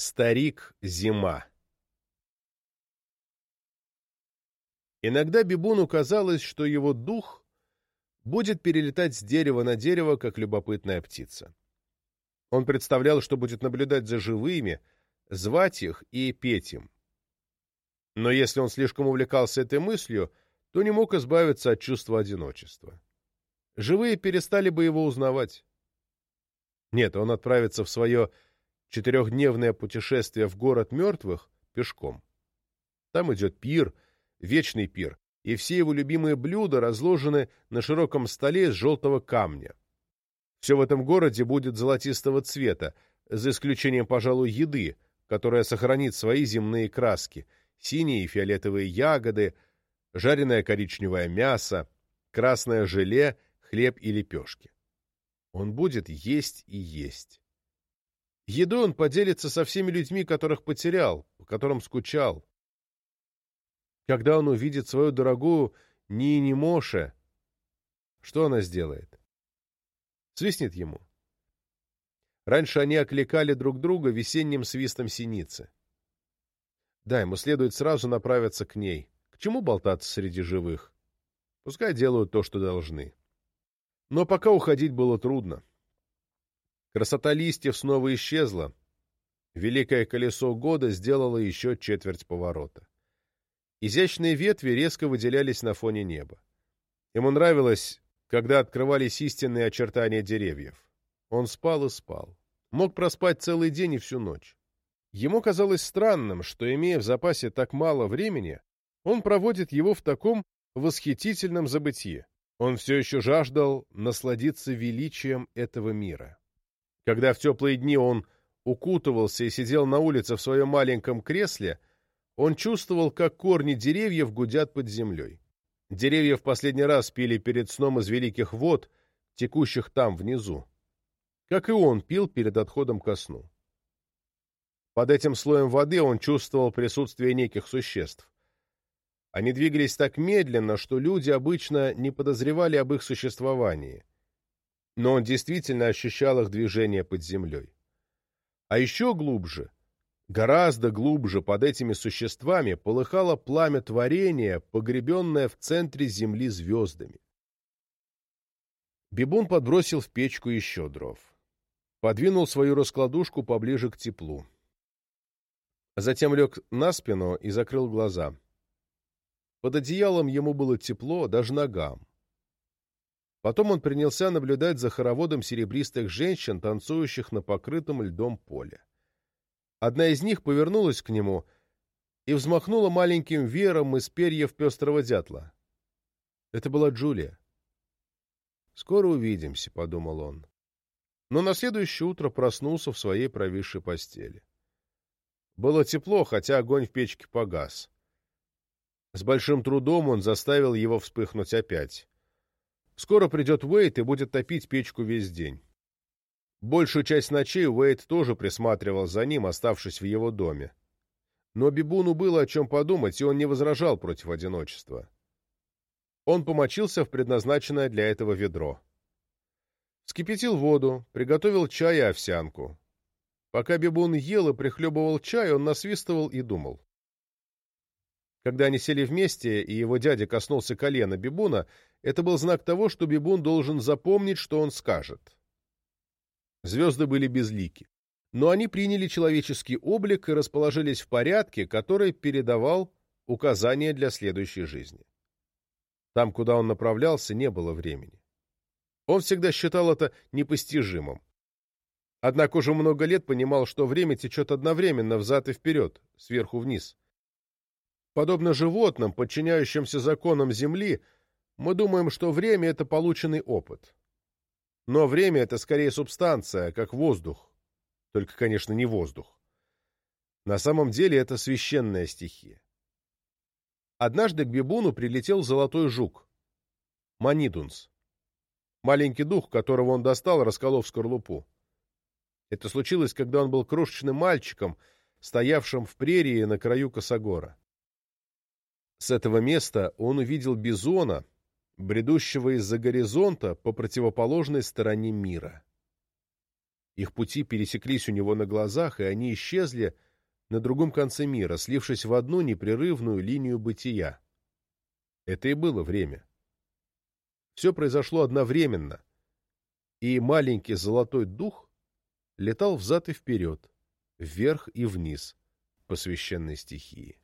Старик-зима Иногда Бибуну казалось, что его дух будет перелетать с дерева на дерево, как любопытная птица. Он представлял, что будет наблюдать за живыми, звать их и петь им. Но если он слишком увлекался этой мыслью, то не мог избавиться от чувства одиночества. Живые перестали бы его узнавать. Нет, он отправится в свое четырехдневное путешествие в город мертвых пешком. Там идет пир, вечный пир, и все его любимые блюда разложены на широком столе из желтого камня. Все в этом городе будет золотистого цвета, за исключением, пожалуй, еды, которая сохранит свои земные краски — синие и фиолетовые ягоды, жареное коричневое мясо, красное желе, хлеб и лепешки. Он будет есть и есть. Едой он поделится со всеми людьми, которых потерял, по которым скучал. Когда он увидит свою дорогую Нини Моше, что она сделает? Свистнет ему. Раньше они окликали друг друга весенним свистом синицы. Да, ему следует сразу направиться к ней. К чему болтаться среди живых? Пускай делают то, что должны. Но пока уходить было трудно. Красота листьев снова исчезла. Великое колесо года сделало еще четверть поворота. Изящные ветви резко выделялись на фоне неба. Ему нравилось, когда открывались истинные очертания деревьев. Он спал и спал. Мог проспать целый день и всю ночь. Ему казалось странным, что, имея в запасе так мало времени, он проводит его в таком восхитительном забытье. Он все еще жаждал насладиться величием этого мира. Когда в теплые дни он укутывался и сидел на улице в своем маленьком кресле, он чувствовал, как корни деревьев гудят под землей. Деревья в последний раз пили перед сном из великих вод, текущих там, внизу. Как и он пил перед отходом ко сну. Под этим слоем воды он чувствовал присутствие неких существ. Они двигались так медленно, что люди обычно не подозревали об их существовании. Но он действительно ощущал их движение под землей. А еще глубже, гораздо глубже под этими существами полыхало пламя творения, погребенное в центре земли звездами. Бибун подбросил в печку еще дров. Подвинул свою раскладушку поближе к теплу. Затем лег на спину и закрыл глаза. Под одеялом ему было тепло, даже ногам. Потом он принялся наблюдать за хороводом серебристых женщин, танцующих на покрытом льдом поле. Одна из них повернулась к нему и взмахнула маленьким веером из перьев пестрого дятла. Это была Джулия. «Скоро увидимся», — подумал он. Но на следующее утро проснулся в своей провисшей постели. Было тепло, хотя огонь в печке погас. С большим трудом он заставил его вспыхнуть опять. Скоро придет Уэйт и будет топить печку весь день. Большую часть ночей Уэйт тоже присматривал за ним, оставшись в его доме. Но Бибуну было о чем подумать, и он не возражал против одиночества. Он помочился в предназначенное для этого ведро. Вскипятил воду, приготовил чай и овсянку. Пока Бибун ел и прихлебывал чай, он насвистывал и думал. Когда они сели вместе, и его дядя коснулся колена Бибуна, это был знак того, что Бибун должен запомнить, что он скажет. Звезды были безлики, но они приняли человеческий облик и расположились в порядке, который передавал указания для следующей жизни. Там, куда он направлялся, не было времени. Он всегда считал это непостижимым. Однако уже много лет понимал, что время течет одновременно взад и вперед, сверху вниз. Подобно животным, подчиняющимся законам Земли, мы думаем, что время — это полученный опыт. Но время — это скорее субстанция, как воздух. Только, конечно, не воздух. На самом деле это священная стихия. Однажды к Бибуну прилетел золотой жук. Манидунс. Маленький дух, которого он достал, расколов скорлупу. Это случилось, когда он был крошечным мальчиком, стоявшим в прерии на краю Косогора. С этого места он увидел бизона, бредущего из-за горизонта по противоположной стороне мира. Их пути пересеклись у него на глазах, и они исчезли на другом конце мира, слившись в одну непрерывную линию бытия. Это и было время. Все произошло одновременно, и маленький золотой дух летал взад и вперед, вверх и вниз по священной стихии.